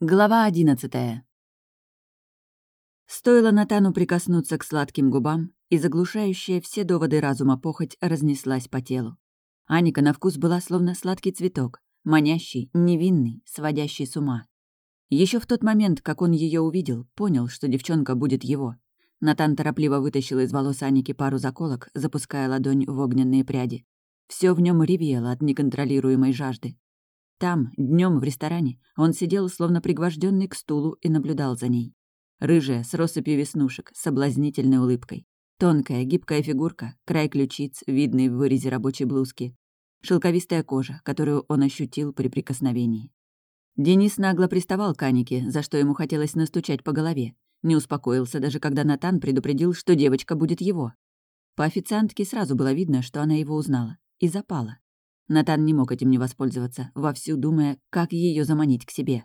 Глава одиннадцатая. Стоило Натану прикоснуться к сладким губам, и заглушающая все доводы разума похоть разнеслась по телу. Аника на вкус была словно сладкий цветок, манящий, невинный, сводящий с ума. Еще в тот момент, как он ее увидел, понял, что девчонка будет его. Натан торопливо вытащил из волос Аники пару заколок, запуская ладонь в огненные пряди. Все в нем ревело от неконтролируемой жажды. Там, днем в ресторане, он сидел, словно пригвожденный к стулу, и наблюдал за ней. Рыжая, с россыпью веснушек, соблазнительной улыбкой. Тонкая, гибкая фигурка, край ключиц, видный в вырезе рабочей блузки. Шелковистая кожа, которую он ощутил при прикосновении. Денис нагло приставал к Анике, за что ему хотелось настучать по голове. Не успокоился, даже когда Натан предупредил, что девочка будет его. По официантке сразу было видно, что она его узнала. И запала. Натан не мог этим не воспользоваться, вовсю думая, как ее заманить к себе.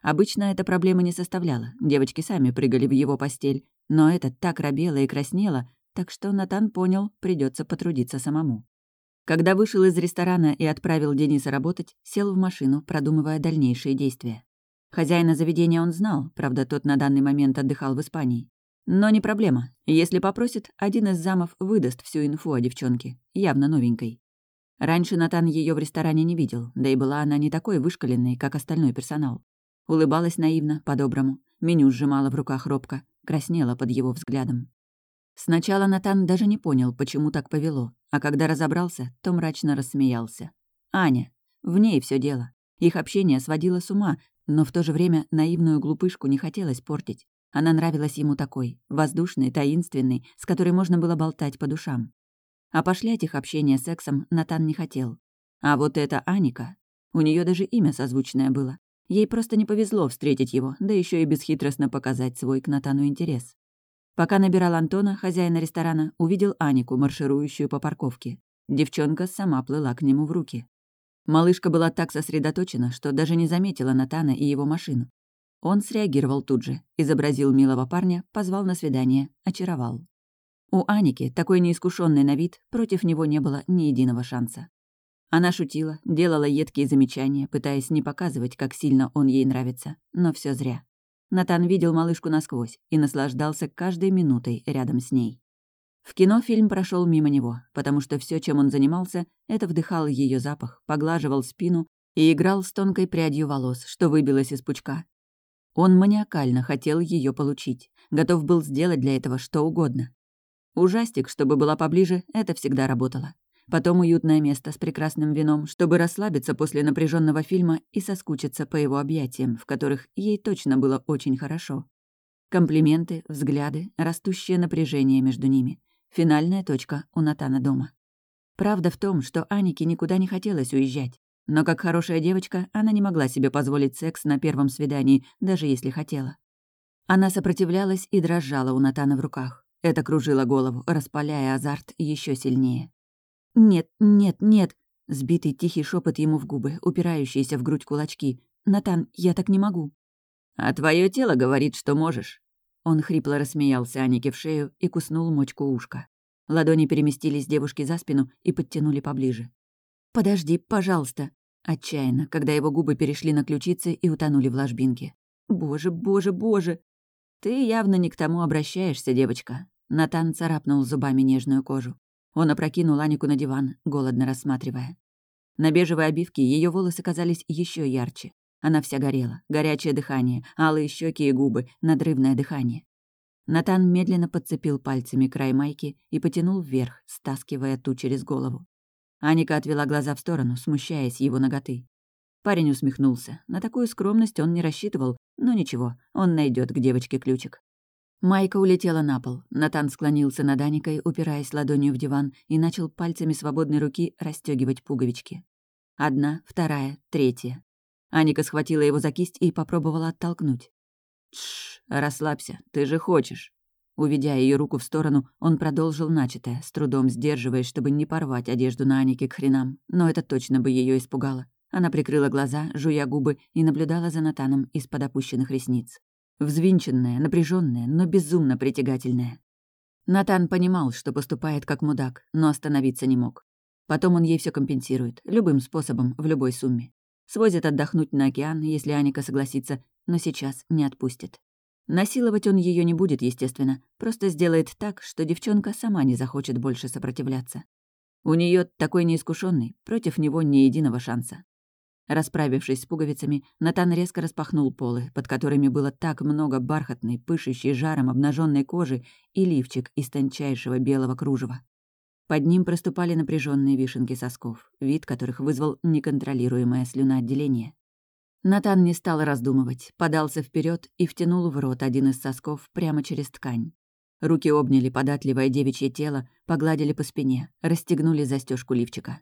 Обычно эта проблема не составляла, девочки сами прыгали в его постель, но это так робело и краснело, так что Натан понял, придется потрудиться самому. Когда вышел из ресторана и отправил Дениса работать, сел в машину, продумывая дальнейшие действия. Хозяина заведения он знал, правда, тот на данный момент отдыхал в Испании. Но не проблема. Если попросит, один из замов выдаст всю инфу о девчонке, явно новенькой. Раньше Натан ее в ресторане не видел, да и была она не такой вышкаленной, как остальной персонал. Улыбалась наивно, по-доброму, меню сжимала в руках робко, краснела под его взглядом. Сначала Натан даже не понял, почему так повело, а когда разобрался, то мрачно рассмеялся. Аня. В ней все дело. Их общение сводило с ума, но в то же время наивную глупышку не хотелось портить. Она нравилась ему такой, воздушной, таинственной, с которой можно было болтать по душам. А пошлять их общение сексом Натан не хотел. А вот эта Аника... У нее даже имя созвучное было. Ей просто не повезло встретить его, да еще и бесхитростно показать свой к Натану интерес. Пока набирал Антона, хозяина ресторана, увидел Анику, марширующую по парковке. Девчонка сама плыла к нему в руки. Малышка была так сосредоточена, что даже не заметила Натана и его машину. Он среагировал тут же, изобразил милого парня, позвал на свидание, очаровал. У Аники, такой неискушенный на вид, против него не было ни единого шанса. Она шутила, делала едкие замечания, пытаясь не показывать, как сильно он ей нравится, но все зря. Натан видел малышку насквозь и наслаждался каждой минутой рядом с ней. В кино фильм прошел мимо него, потому что все, чем он занимался, это вдыхал ее запах, поглаживал спину и играл с тонкой прядью волос, что выбилось из пучка. Он маниакально хотел ее получить, готов был сделать для этого что угодно. Ужастик, чтобы была поближе, это всегда работало. Потом уютное место с прекрасным вином, чтобы расслабиться после напряженного фильма и соскучиться по его объятиям, в которых ей точно было очень хорошо. Комплименты, взгляды, растущее напряжение между ними. Финальная точка у Натана дома. Правда в том, что Анике никуда не хотелось уезжать. Но как хорошая девочка, она не могла себе позволить секс на первом свидании, даже если хотела. Она сопротивлялась и дрожала у Натана в руках. Это кружило голову, распаляя азарт еще сильнее. «Нет, нет, нет!» Сбитый тихий шепот ему в губы, упирающиеся в грудь кулачки. «Натан, я так не могу». «А твое тело говорит, что можешь». Он хрипло рассмеялся Анике в шею и куснул мочку ушка. Ладони переместились девушке за спину и подтянули поближе. «Подожди, пожалуйста!» Отчаянно, когда его губы перешли на ключицы и утонули в ложбинке. «Боже, боже, боже!» «Ты явно не к тому обращаешься, девочка. Натан царапнул зубами нежную кожу. Он опрокинул Анику на диван, голодно рассматривая. На бежевой обивке ее волосы казались еще ярче. Она вся горела. Горячее дыхание, алые щеки и губы, надрывное дыхание. Натан медленно подцепил пальцами край майки и потянул вверх, стаскивая ту через голову. Аника отвела глаза в сторону, смущаясь его ноготы. Парень усмехнулся. На такую скромность он не рассчитывал, но ничего, он найдет к девочке ключик. Майка улетела на пол. Натан склонился над Аникой, упираясь ладонью в диван, и начал пальцами свободной руки расстегивать пуговички. Одна, вторая, третья. Аника схватила его за кисть и попробовала оттолкнуть. «Тш, расслабься, ты же хочешь». Уведя ее руку в сторону, он продолжил начатое, с трудом сдерживаясь, чтобы не порвать одежду на Анике к хренам. Но это точно бы ее испугало. Она прикрыла глаза, жуя губы, и наблюдала за Натаном из-под опущенных ресниц. Взвинченная, напряженная, но безумно притягательная. Натан понимал, что поступает как мудак, но остановиться не мог. Потом он ей все компенсирует, любым способом, в любой сумме. Свозит отдохнуть на океан, если Аника согласится, но сейчас не отпустит. Насиловать он ее не будет, естественно, просто сделает так, что девчонка сама не захочет больше сопротивляться. У нее такой неискушенный, против него ни единого шанса. Расправившись с пуговицами, Натан резко распахнул полы, под которыми было так много бархатной, пышущей жаром обнаженной кожи и лифчик из тончайшего белого кружева. Под ним проступали напряженные вишенки сосков, вид которых вызвал неконтролируемое слюноотделение. Натан не стал раздумывать, подался вперед и втянул в рот один из сосков прямо через ткань. Руки обняли податливое девичье тело, погладили по спине, расстегнули застежку лифчика.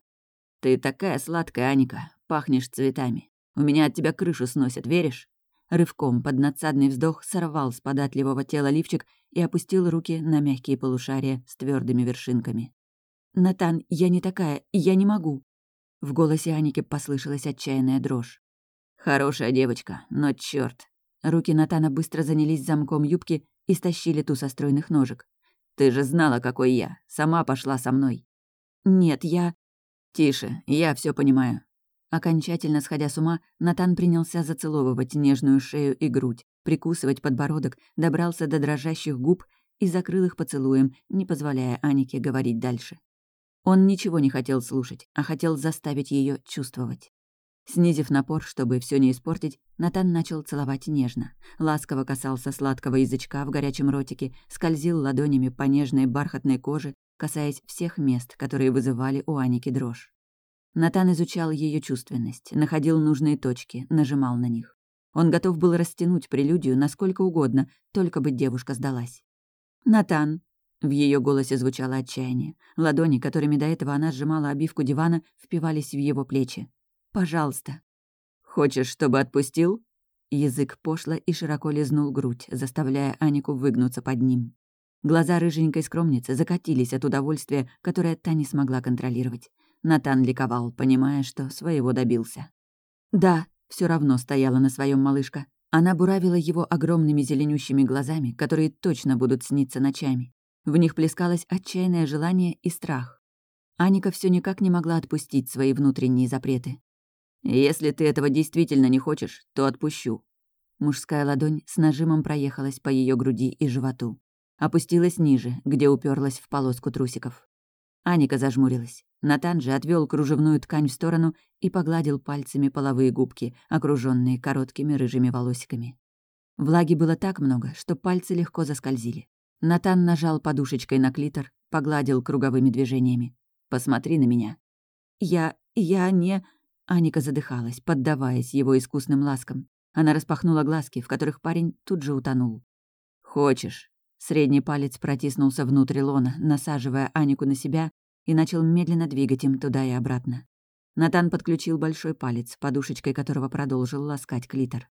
«Ты такая сладкая, Аника, пахнешь цветами. У меня от тебя крышу сносят, веришь?» Рывком под надсадный вздох сорвал с податливого тела лифчик и опустил руки на мягкие полушария с твердыми вершинками. «Натан, я не такая, я не могу!» В голосе Аники послышалась отчаянная дрожь. Хорошая девочка, но черт! Руки Натана быстро занялись замком юбки и стащили ту со стройных ножек. «Ты же знала, какой я. Сама пошла со мной». «Нет, я...» «Тише, я все понимаю». Окончательно сходя с ума, Натан принялся зацеловывать нежную шею и грудь, прикусывать подбородок, добрался до дрожащих губ и закрыл их поцелуем, не позволяя Анике говорить дальше. Он ничего не хотел слушать, а хотел заставить ее чувствовать. Снизив напор, чтобы все не испортить, Натан начал целовать нежно. Ласково касался сладкого язычка в горячем ротике, скользил ладонями по нежной бархатной коже, касаясь всех мест, которые вызывали у Аники дрожь. Натан изучал ее чувственность, находил нужные точки, нажимал на них. Он готов был растянуть прелюдию насколько угодно, только бы девушка сдалась. «Натан!» В ее голосе звучало отчаяние. Ладони, которыми до этого она сжимала обивку дивана, впивались в его плечи. Пожалуйста». «Хочешь, чтобы отпустил?» Язык пошло и широко лизнул грудь, заставляя Анику выгнуться под ним. Глаза рыженькой скромницы закатились от удовольствия, которое та не смогла контролировать. Натан ликовал, понимая, что своего добился. «Да», — все равно стояла на своем малышка. Она буравила его огромными зеленющими глазами, которые точно будут сниться ночами. В них плескалось отчаянное желание и страх. Аника все никак не могла отпустить свои внутренние запреты. «Если ты этого действительно не хочешь, то отпущу». Мужская ладонь с нажимом проехалась по ее груди и животу. Опустилась ниже, где уперлась в полоску трусиков. Аника зажмурилась. Натан же отвел кружевную ткань в сторону и погладил пальцами половые губки, окруженные короткими рыжими волосиками. Влаги было так много, что пальцы легко заскользили. Натан нажал подушечкой на клитор, погладил круговыми движениями. «Посмотри на меня». «Я... я не...» Аника задыхалась, поддаваясь его искусным ласкам. Она распахнула глазки, в которых парень тут же утонул. «Хочешь?» Средний палец протиснулся внутрь лона, насаживая Анику на себя, и начал медленно двигать им туда и обратно. Натан подключил большой палец, подушечкой которого продолжил ласкать клитор.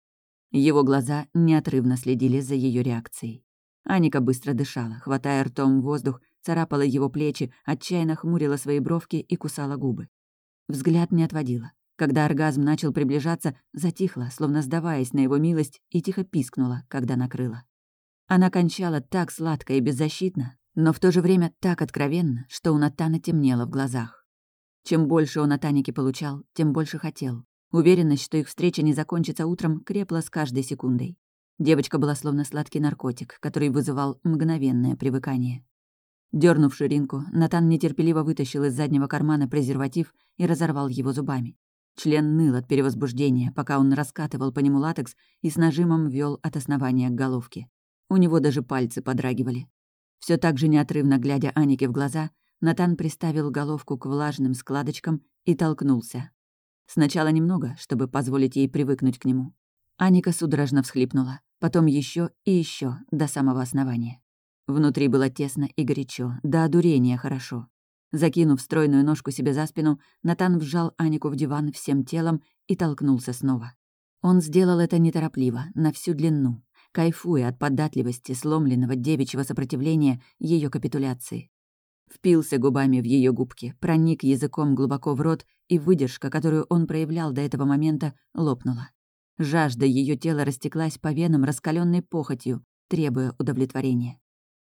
Его глаза неотрывно следили за ее реакцией. Аника быстро дышала, хватая ртом воздух, царапала его плечи, отчаянно хмурила свои бровки и кусала губы. Взгляд не отводила. Когда оргазм начал приближаться, затихла, словно сдаваясь на его милость, и тихо пискнула, когда накрыла. Она кончала так сладко и беззащитно, но в то же время так откровенно, что у Натана темнело в глазах. Чем больше он от Аники получал, тем больше хотел. Уверенность, что их встреча не закончится утром, крепла с каждой секундой. Девочка была словно сладкий наркотик, который вызывал мгновенное привыкание. Дернув ширинку, Натан нетерпеливо вытащил из заднего кармана презерватив и разорвал его зубами. Член ныл от перевозбуждения, пока он раскатывал по нему латекс и с нажимом вел от основания к головке. У него даже пальцы подрагивали. Все так же неотрывно глядя Анике в глаза, Натан приставил головку к влажным складочкам и толкнулся. Сначала немного, чтобы позволить ей привыкнуть к нему. Аника судорожно всхлипнула, потом еще и еще до самого основания. Внутри было тесно и горячо, до одурения хорошо. Закинув стройную ножку себе за спину, Натан вжал Анику в диван всем телом и толкнулся снова. Он сделал это неторопливо, на всю длину, кайфуя от податливости сломленного девичьего сопротивления ее капитуляции. Впился губами в ее губки, проник языком глубоко в рот, и выдержка, которую он проявлял до этого момента, лопнула. Жажда ее тела растеклась по венам раскаленной похотью, требуя удовлетворения.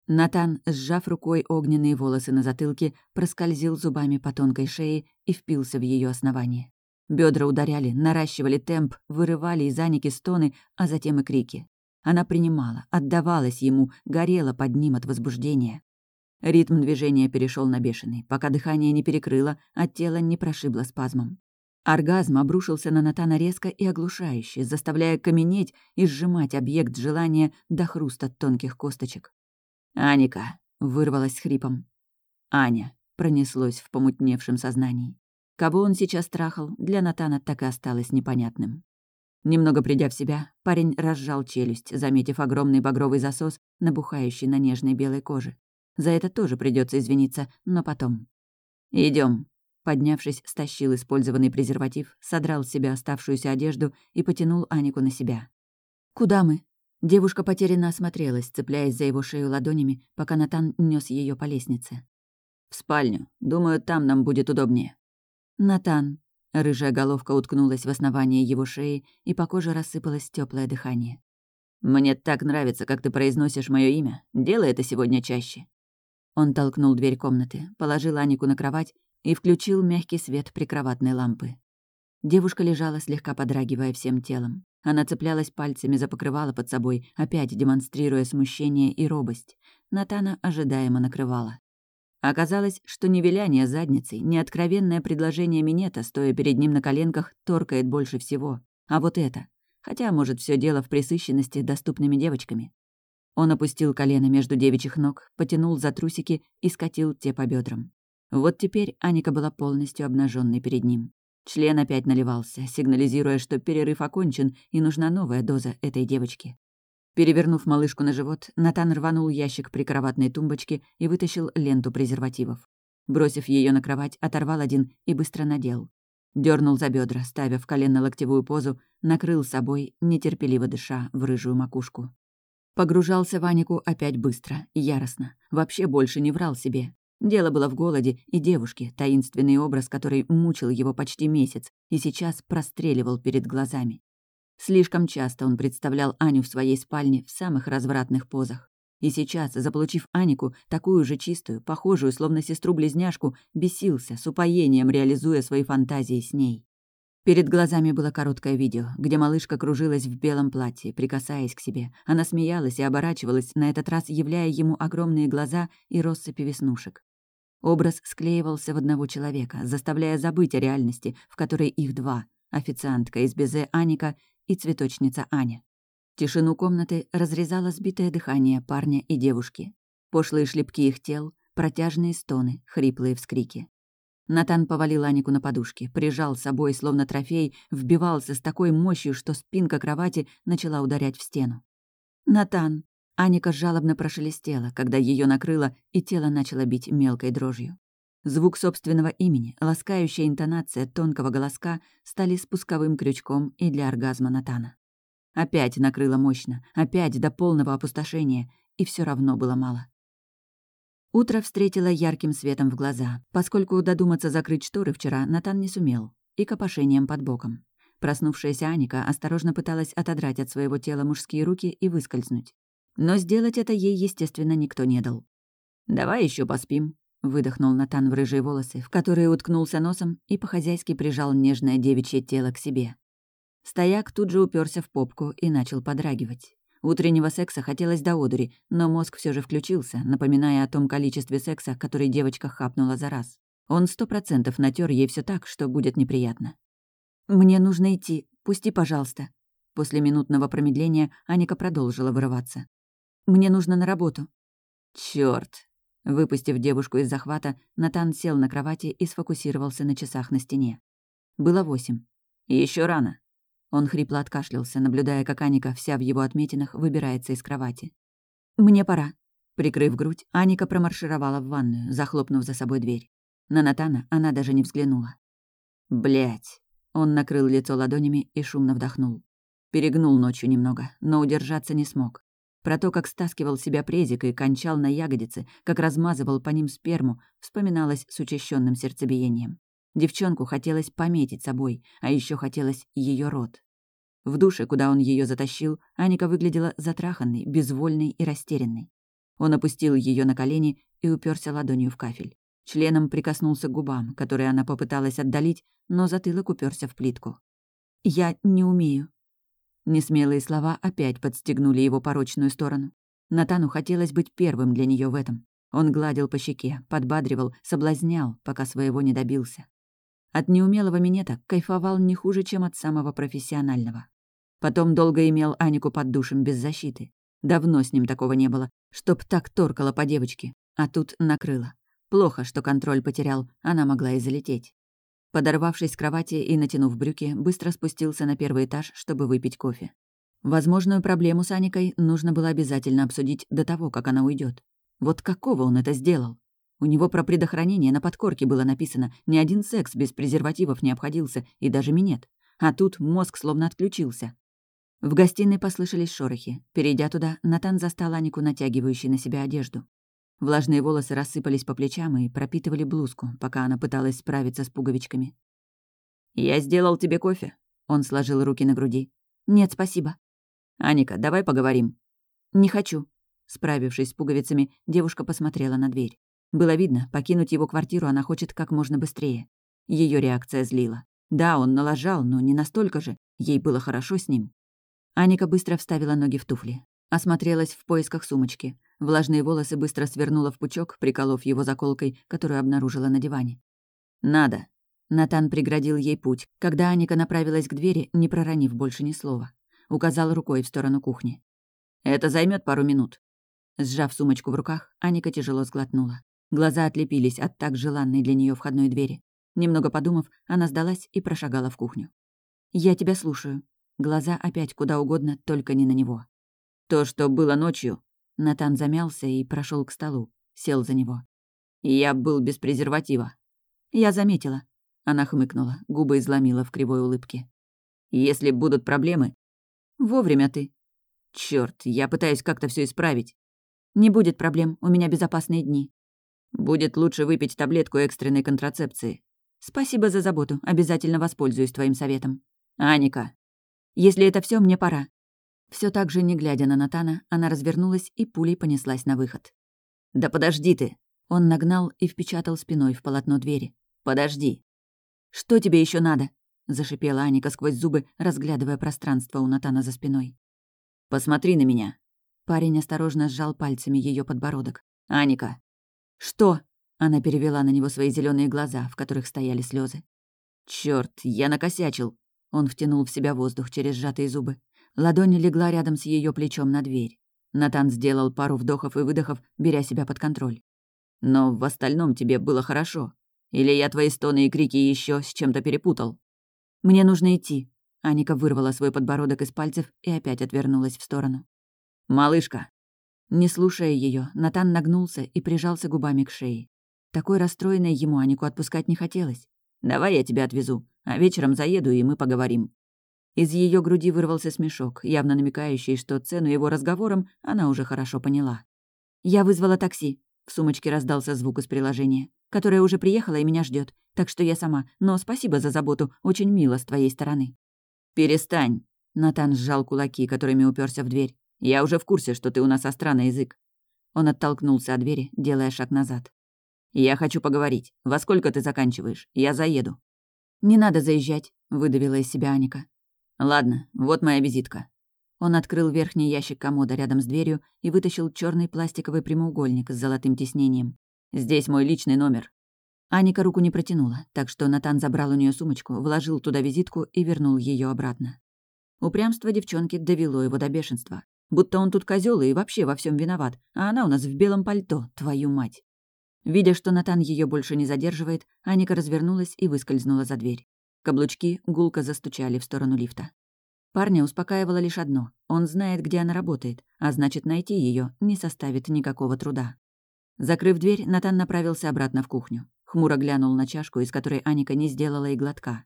Натан, сжав рукой огненные волосы на затылке, проскользил зубами по тонкой шее и впился в ее основание. Бедра ударяли, наращивали темп, вырывали из Аники стоны, а затем и крики. Она принимала, отдавалась ему, горела под ним от возбуждения. Ритм движения перешел на бешеный, пока дыхание не перекрыло, а тело не прошибло спазмом. Оргазм обрушился на Натана резко и оглушающе, заставляя каменеть и сжимать объект желания до хруста тонких косточек. «Аника!» — вырвалась хрипом. «Аня!» — пронеслось в помутневшем сознании. Кого он сейчас трахал, для Натана так и осталось непонятным. Немного придя в себя, парень разжал челюсть, заметив огромный багровый засос, набухающий на нежной белой коже. За это тоже придется извиниться, но потом. Идем. Поднявшись, стащил использованный презерватив, содрал с себя оставшуюся одежду и потянул Анику на себя. «Куда мы?» Девушка потерянно осмотрелась, цепляясь за его шею ладонями, пока Натан нес ее по лестнице. «В спальню. Думаю, там нам будет удобнее». «Натан». Рыжая головка уткнулась в основание его шеи, и по коже рассыпалось теплое дыхание. «Мне так нравится, как ты произносишь мое имя. Делай это сегодня чаще». Он толкнул дверь комнаты, положил Анику на кровать и включил мягкий свет прикроватной лампы. Девушка лежала, слегка подрагивая всем телом. Она цеплялась пальцами за покрывало под собой, опять демонстрируя смущение и робость. Натана ожидаемо накрывала. Оказалось, что ни виляние задницей, ни откровенное предложение минета, стоя перед ним на коленках, торкает больше всего. А вот это. Хотя, может, все дело в присыщенности доступными девочками. Он опустил колено между девичьих ног, потянул за трусики и скатил те по бедрам. Вот теперь Аника была полностью обнаженной перед ним. Член опять наливался, сигнализируя, что перерыв окончен и нужна новая доза этой девочки. Перевернув малышку на живот, Натан рванул ящик прикроватной тумбочки и вытащил ленту презервативов. Бросив ее на кровать, оторвал один и быстро надел. Дернул за бедра, ставя в коленно-локтевую позу, накрыл собой, нетерпеливо дыша в рыжую макушку. Погружался в Анику опять быстро, яростно. Вообще больше не врал себе. Дело было в голоде и девушке, таинственный образ, который мучил его почти месяц и сейчас простреливал перед глазами. Слишком часто он представлял Аню в своей спальне в самых развратных позах. И сейчас, заполучив Анику, такую же чистую, похожую, словно сестру-близняшку, бесился, с упоением реализуя свои фантазии с ней. Перед глазами было короткое видео, где малышка кружилась в белом платье, прикасаясь к себе. Она смеялась и оборачивалась, на этот раз являя ему огромные глаза и россыпи веснушек. Образ склеивался в одного человека, заставляя забыть о реальности, в которой их два — официантка из Безе Аника и цветочница Аня. Тишину комнаты разрезало сбитое дыхание парня и девушки. Пошлые шлепки их тел, протяжные стоны, хриплые вскрики. Натан повалил Анику на подушки, прижал с собой, словно трофей, вбивался с такой мощью, что спинка кровати начала ударять в стену. «Натан!» Аника жалобно прошелестела, когда ее накрыло, и тело начало бить мелкой дрожью. Звук собственного имени, ласкающая интонация тонкого голоска стали спусковым крючком и для оргазма Натана. Опять накрыло мощно, опять до полного опустошения, и все равно было мало. Утро встретило ярким светом в глаза, поскольку додуматься закрыть шторы вчера Натан не сумел, и копошением под боком. Проснувшаяся Аника осторожно пыталась отодрать от своего тела мужские руки и выскользнуть. Но сделать это ей, естественно, никто не дал. «Давай еще поспим», Выдохнул Натан в рыжие волосы, в которые уткнулся носом и по-хозяйски прижал нежное девичье тело к себе. Стояк тут же уперся в попку и начал подрагивать. Утреннего секса хотелось до одури, но мозг все же включился, напоминая о том количестве секса, который девочка хапнула за раз. Он сто процентов натер ей все так, что будет неприятно. «Мне нужно идти. Пусти, пожалуйста». После минутного промедления Аника продолжила вырываться. «Мне нужно на работу». «Чёрт!» Выпустив девушку из захвата, Натан сел на кровати и сфокусировался на часах на стене. Было восемь. Еще рано. Он хрипло откашлялся, наблюдая, как Аника, вся в его отметинах, выбирается из кровати. «Мне пора». Прикрыв грудь, Аника промаршировала в ванную, захлопнув за собой дверь. На Натана она даже не взглянула. Блять! Он накрыл лицо ладонями и шумно вдохнул. Перегнул ночью немного, но удержаться не смог. Про то, как стаскивал себя презик и кончал на ягодице, как размазывал по ним сперму, вспоминалось с учащенным сердцебиением. Девчонку хотелось пометить собой, а еще хотелось ее рот. В душе, куда он ее затащил, Аника выглядела затраханной, безвольной и растерянной. Он опустил ее на колени и уперся ладонью в кафель. Членом прикоснулся к губам, которые она попыталась отдалить, но затылок уперся в плитку. «Я не умею». Несмелые слова опять подстегнули его порочную сторону. Натану хотелось быть первым для нее в этом. Он гладил по щеке, подбадривал, соблазнял, пока своего не добился. От неумелого минета кайфовал не хуже, чем от самого профессионального. Потом долго имел Анику под душем без защиты. Давно с ним такого не было, чтоб так торкало по девочке. А тут накрыло. Плохо, что контроль потерял, она могла и залететь. Подорвавшись с кровати и натянув брюки, быстро спустился на первый этаж, чтобы выпить кофе. Возможную проблему с Аникой нужно было обязательно обсудить до того, как она уйдет. Вот какого он это сделал? У него про предохранение на подкорке было написано, ни один секс без презервативов не обходился, и даже минет. А тут мозг словно отключился. В гостиной послышались шорохи. Перейдя туда, Натан застал Анику, натягивающей на себя одежду. Влажные волосы рассыпались по плечам и пропитывали блузку, пока она пыталась справиться с пуговичками. «Я сделал тебе кофе?» Он сложил руки на груди. «Нет, спасибо». «Аника, давай поговорим». «Не хочу», Справившись с пуговицами, девушка посмотрела на дверь. Было видно, покинуть его квартиру она хочет как можно быстрее. Ее реакция злила. Да, он налажал, но не настолько же. Ей было хорошо с ним. Аника быстро вставила ноги в туфли. Осмотрелась в поисках сумочки. Влажные волосы быстро свернула в пучок, приколов его заколкой, которую обнаружила на диване. «Надо». Натан преградил ей путь, когда Аника направилась к двери, не проронив больше ни слова. Указал рукой в сторону кухни. «Это займет пару минут. Сжав сумочку в руках, Аника тяжело сглотнула. Глаза отлепились от так желанной для нее входной двери. Немного подумав, она сдалась и прошагала в кухню. «Я тебя слушаю». Глаза опять куда угодно, только не на него. «То, что было ночью...» Натан замялся и прошел к столу. Сел за него. «Я был без презерватива». «Я заметила». Она хмыкнула, губы изломила в кривой улыбке. «Если будут проблемы...» «Вовремя ты». Черт, я пытаюсь как-то все исправить. Не будет проблем, у меня безопасные дни. Будет лучше выпить таблетку экстренной контрацепции. Спасибо за заботу, обязательно воспользуюсь твоим советом. Аника. Если это все, мне пора. Все так же, не глядя на Натана, она развернулась и пулей понеслась на выход. «Да подожди ты!» Он нагнал и впечатал спиной в полотно двери. «Подожди!» «Что тебе еще надо?» — зашипела Аника сквозь зубы, разглядывая пространство у Натана за спиной. «Посмотри на меня!» Парень осторожно сжал пальцами ее подбородок. «Аника!» «Что?» Она перевела на него свои зеленые глаза, в которых стояли слезы. Черт, я накосячил!» Он втянул в себя воздух через сжатые зубы. Ладонь легла рядом с ее плечом на дверь. Натан сделал пару вдохов и выдохов, беря себя под контроль. «Но в остальном тебе было хорошо. Или я твои стоны и крики еще с чем-то перепутал?» «Мне нужно идти». Аника вырвала свой подбородок из пальцев и опять отвернулась в сторону. «Малышка!» Не слушая ее, Натан нагнулся и прижался губами к шее. Такой расстроенной ему Анику отпускать не хотелось. «Давай я тебя отвезу, а вечером заеду, и мы поговорим». Из ее груди вырвался смешок, явно намекающий, что цену его разговорам она уже хорошо поняла. «Я вызвала такси», — в сумочке раздался звук из приложения, «которое уже приехало и меня ждет, так что я сама, но спасибо за заботу, очень мило с твоей стороны». «Перестань», — Натан сжал кулаки, которыми уперся в дверь. Я уже в курсе, что ты у нас остра на язык». Он оттолкнулся от двери, делая шаг назад. «Я хочу поговорить. Во сколько ты заканчиваешь? Я заеду». «Не надо заезжать», — выдавила из себя Аника. «Ладно, вот моя визитка». Он открыл верхний ящик комода рядом с дверью и вытащил черный пластиковый прямоугольник с золотым тиснением. «Здесь мой личный номер». Аника руку не протянула, так что Натан забрал у нее сумочку, вложил туда визитку и вернул ее обратно. Упрямство девчонки довело его до бешенства. Будто он тут козел и вообще во всем виноват, а она у нас в белом пальто, твою мать. Видя, что Натан ее больше не задерживает, Аника развернулась и выскользнула за дверь. Каблучки гулко застучали в сторону лифта. Парня успокаивало лишь одно. Он знает, где она работает, а значит, найти ее не составит никакого труда. Закрыв дверь, Натан направился обратно в кухню. Хмуро глянул на чашку, из которой Аника не сделала и глотка.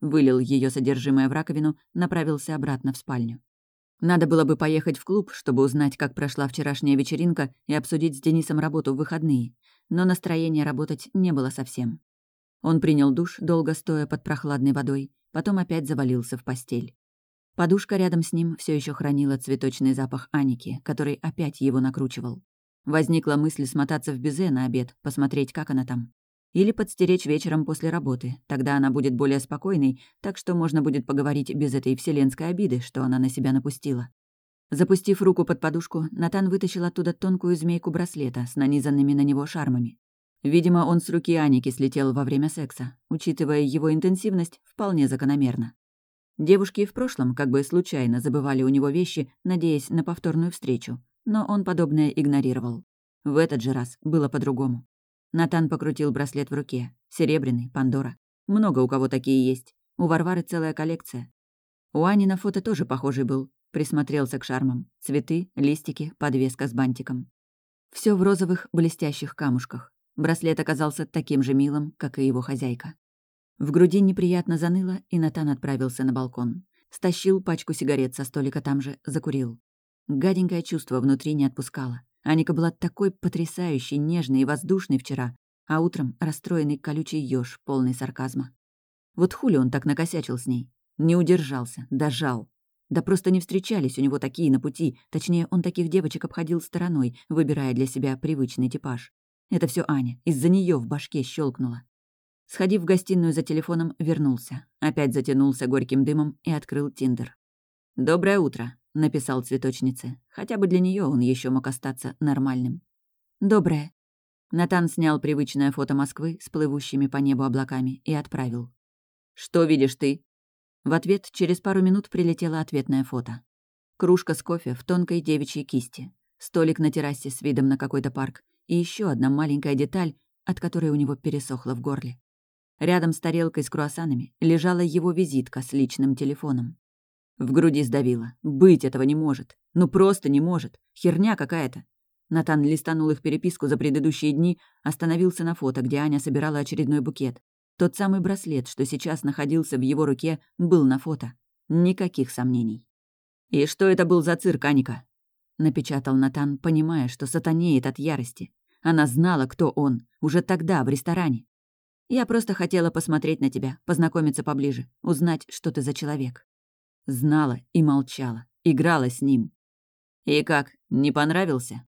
Вылил ее содержимое в раковину, направился обратно в спальню. Надо было бы поехать в клуб, чтобы узнать, как прошла вчерашняя вечеринка и обсудить с Денисом работу в выходные, но настроения работать не было совсем. Он принял душ, долго стоя под прохладной водой, потом опять завалился в постель. Подушка рядом с ним все еще хранила цветочный запах Аники, который опять его накручивал. Возникла мысль смотаться в Безе на обед, посмотреть, как она там. Или подстеречь вечером после работы. Тогда она будет более спокойной, так что можно будет поговорить без этой вселенской обиды, что она на себя напустила. Запустив руку под подушку, Натан вытащил оттуда тонкую змейку браслета с нанизанными на него шармами. Видимо, он с руки Аники слетел во время секса. Учитывая его интенсивность, вполне закономерно. Девушки в прошлом как бы случайно забывали у него вещи, надеясь на повторную встречу. Но он подобное игнорировал. В этот же раз было по-другому. Натан покрутил браслет в руке. Серебряный, Пандора. Много у кого такие есть. У Варвары целая коллекция. У Ани на фото тоже похожий был. Присмотрелся к шармам. Цветы, листики, подвеска с бантиком. Все в розовых блестящих камушках. Браслет оказался таким же милым, как и его хозяйка. В груди неприятно заныло, и Натан отправился на балкон. Стащил пачку сигарет со столика там же, закурил. Гаденькое чувство внутри не отпускало. Аника была такой потрясающей, нежной и воздушной вчера, а утром расстроенный колючий ёж, полный сарказма. Вот хули он так накосячил с ней? Не удержался, дожал. Да просто не встречались у него такие на пути, точнее, он таких девочек обходил стороной, выбирая для себя привычный типаж. Это все Аня, из-за нее в башке щелкнуло. Сходив в гостиную за телефоном, вернулся. Опять затянулся горьким дымом и открыл Тиндер. «Доброе утро», — написал цветочнице. Хотя бы для нее он еще мог остаться нормальным. «Доброе». Натан снял привычное фото Москвы с плывущими по небу облаками и отправил. «Что видишь ты?» В ответ через пару минут прилетело ответное фото. Кружка с кофе в тонкой девичьей кисти, столик на террасе с видом на какой-то парк и еще одна маленькая деталь, от которой у него пересохло в горле. Рядом с тарелкой с круассанами лежала его визитка с личным телефоном. В груди сдавило. Быть этого не может. Ну просто не может. Херня какая-то. Натан листанул их переписку за предыдущие дни, остановился на фото, где Аня собирала очередной букет. Тот самый браслет, что сейчас находился в его руке, был на фото. Никаких сомнений. «И что это был за цирк, Аника?» — напечатал Натан, понимая, что сатанеет от ярости. Она знала, кто он, уже тогда, в ресторане. «Я просто хотела посмотреть на тебя, познакомиться поближе, узнать, что ты за человек». Знала и молчала, играла с ним. И как, не понравился?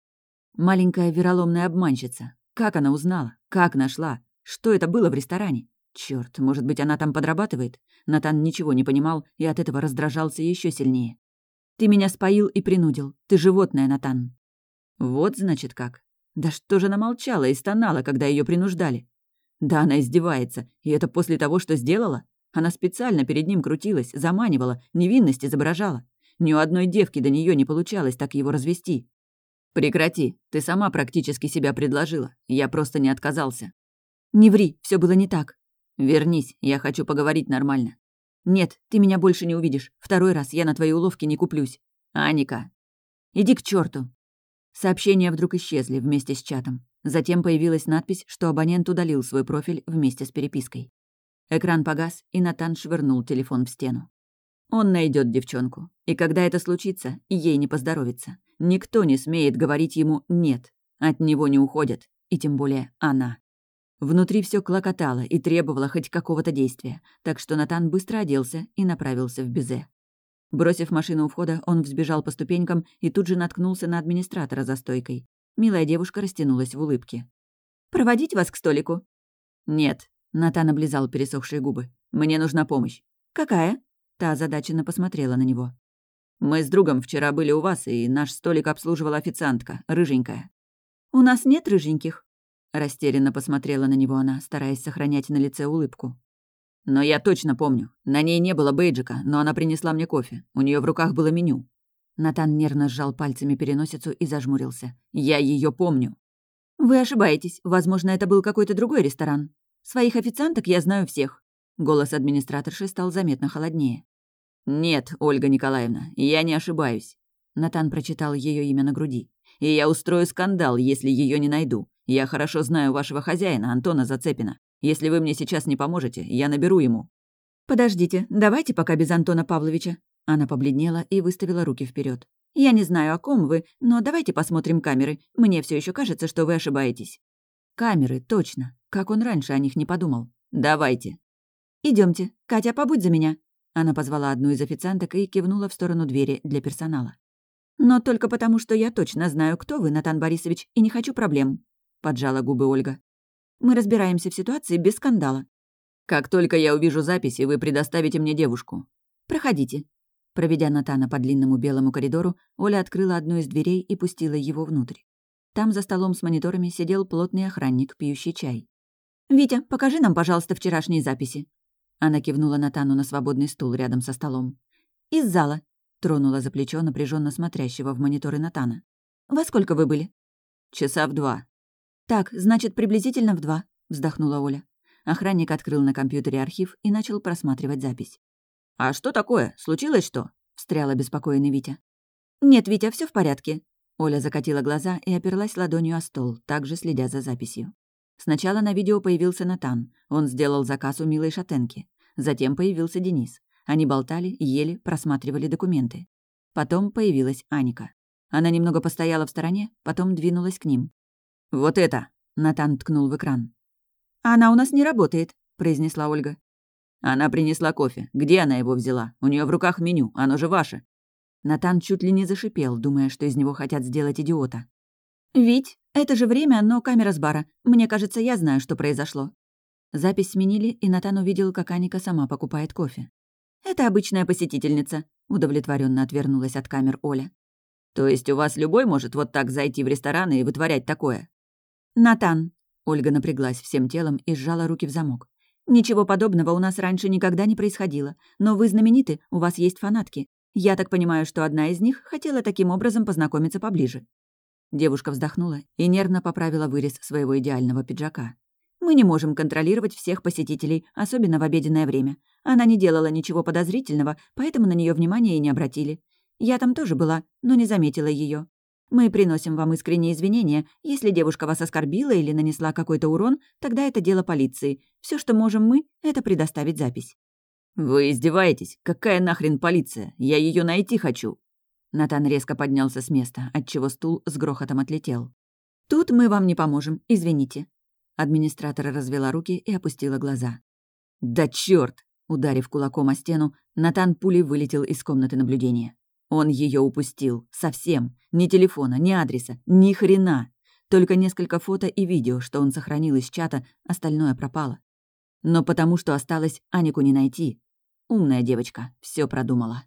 Маленькая вероломная обманщица. Как она узнала? Как нашла? Что это было в ресторане? Черт, может быть, она там подрабатывает? Натан ничего не понимал и от этого раздражался еще сильнее. Ты меня споил и принудил. Ты животное, Натан. Вот, значит, как. Да что же она молчала и стонала, когда ее принуждали? Да она издевается, и это после того, что сделала? Она специально перед ним крутилась, заманивала, невинность изображала. Ни у одной девки до нее не получалось так его развести. «Прекрати, ты сама практически себя предложила. Я просто не отказался». «Не ври, все было не так». «Вернись, я хочу поговорить нормально». «Нет, ты меня больше не увидишь. Второй раз я на твои уловки не куплюсь». «Аника». «Иди к черту. Сообщения вдруг исчезли вместе с чатом. Затем появилась надпись, что абонент удалил свой профиль вместе с перепиской. Экран погас, и Натан швырнул телефон в стену. Он найдет девчонку. И когда это случится, ей не поздоровится. Никто не смеет говорить ему «нет». От него не уходят. И тем более она. Внутри все клокотало и требовало хоть какого-то действия, так что Натан быстро оделся и направился в Безе. Бросив машину у входа, он взбежал по ступенькам и тут же наткнулся на администратора за стойкой. Милая девушка растянулась в улыбке. «Проводить вас к столику?» «Нет», Натан облизал пересохшие губы. «Мне нужна помощь». «Какая?» Та озадаченно посмотрела на него. «Мы с другом вчера были у вас, и наш столик обслуживала официантка, рыженькая». «У нас нет рыженьких?» Растерянно посмотрела на него она, стараясь сохранять на лице улыбку. «Но я точно помню. На ней не было бейджика, но она принесла мне кофе. У нее в руках было меню». Натан нервно сжал пальцами переносицу и зажмурился. «Я ее помню». «Вы ошибаетесь. Возможно, это был какой-то другой ресторан». Своих официанток я знаю всех». Голос администраторши стал заметно холоднее. «Нет, Ольга Николаевна, я не ошибаюсь». Натан прочитал ее имя на груди. «И я устрою скандал, если ее не найду. Я хорошо знаю вашего хозяина, Антона Зацепина. Если вы мне сейчас не поможете, я наберу ему». «Подождите, давайте пока без Антона Павловича». Она побледнела и выставила руки вперед. «Я не знаю, о ком вы, но давайте посмотрим камеры. Мне все еще кажется, что вы ошибаетесь». Камеры, точно. Как он раньше о них не подумал. Давайте. Идемте. Катя, побудь за меня. Она позвала одну из официанток и кивнула в сторону двери для персонала. «Но только потому, что я точно знаю, кто вы, Натан Борисович, и не хочу проблем», — поджала губы Ольга. Мы разбираемся в ситуации без скандала». «Как только я увижу записи, вы предоставите мне девушку». «Проходите». Проведя Натана по длинному белому коридору, Оля открыла одну из дверей и пустила его внутрь. Там за столом с мониторами сидел плотный охранник, пьющий чай. «Витя, покажи нам, пожалуйста, вчерашние записи». Она кивнула Натану на свободный стул рядом со столом. «Из зала», — тронула за плечо напряженно смотрящего в мониторы Натана. «Во сколько вы были?» «Часа в два». «Так, значит, приблизительно в два», — вздохнула Оля. Охранник открыл на компьютере архив и начал просматривать запись. «А что такое? Случилось что?» — встрял обеспокоенный Витя. «Нет, Витя, все в порядке». Оля закатила глаза и оперлась ладонью о стол, также следя за записью. Сначала на видео появился Натан. Он сделал заказ у милой шатенки. Затем появился Денис. Они болтали, ели, просматривали документы. Потом появилась Аника. Она немного постояла в стороне, потом двинулась к ним. «Вот это!» — Натан ткнул в экран. «Она у нас не работает», — произнесла Ольга. «Она принесла кофе. Где она его взяла? У нее в руках меню, оно же ваше». Натан чуть ли не зашипел, думая, что из него хотят сделать идиота. «Вить, это же время, но камера с бара. Мне кажется, я знаю, что произошло». Запись сменили, и Натан увидел, как Аника сама покупает кофе. «Это обычная посетительница», — удовлетворенно отвернулась от камер Оля. «То есть у вас любой может вот так зайти в ресторан и вытворять такое?» «Натан», — Ольга напряглась всем телом и сжала руки в замок. «Ничего подобного у нас раньше никогда не происходило. Но вы знамениты, у вас есть фанатки. Я так понимаю, что одна из них хотела таким образом познакомиться поближе». Девушка вздохнула и нервно поправила вырез своего идеального пиджака. «Мы не можем контролировать всех посетителей, особенно в обеденное время. Она не делала ничего подозрительного, поэтому на нее внимания и не обратили. Я там тоже была, но не заметила ее. Мы приносим вам искренние извинения. Если девушка вас оскорбила или нанесла какой-то урон, тогда это дело полиции. Все, что можем мы, это предоставить запись». «Вы издеваетесь? Какая нахрен полиция? Я ее найти хочу!» Натан резко поднялся с места, отчего стул с грохотом отлетел. «Тут мы вам не поможем, извините». Администратор развела руки и опустила глаза. «Да чёрт!» Ударив кулаком о стену, Натан пулей вылетел из комнаты наблюдения. Он ее упустил. Совсем. Ни телефона, ни адреса, ни хрена. Только несколько фото и видео, что он сохранил из чата, остальное пропало. Но потому что осталось Анику не найти. Умная девочка, все продумала.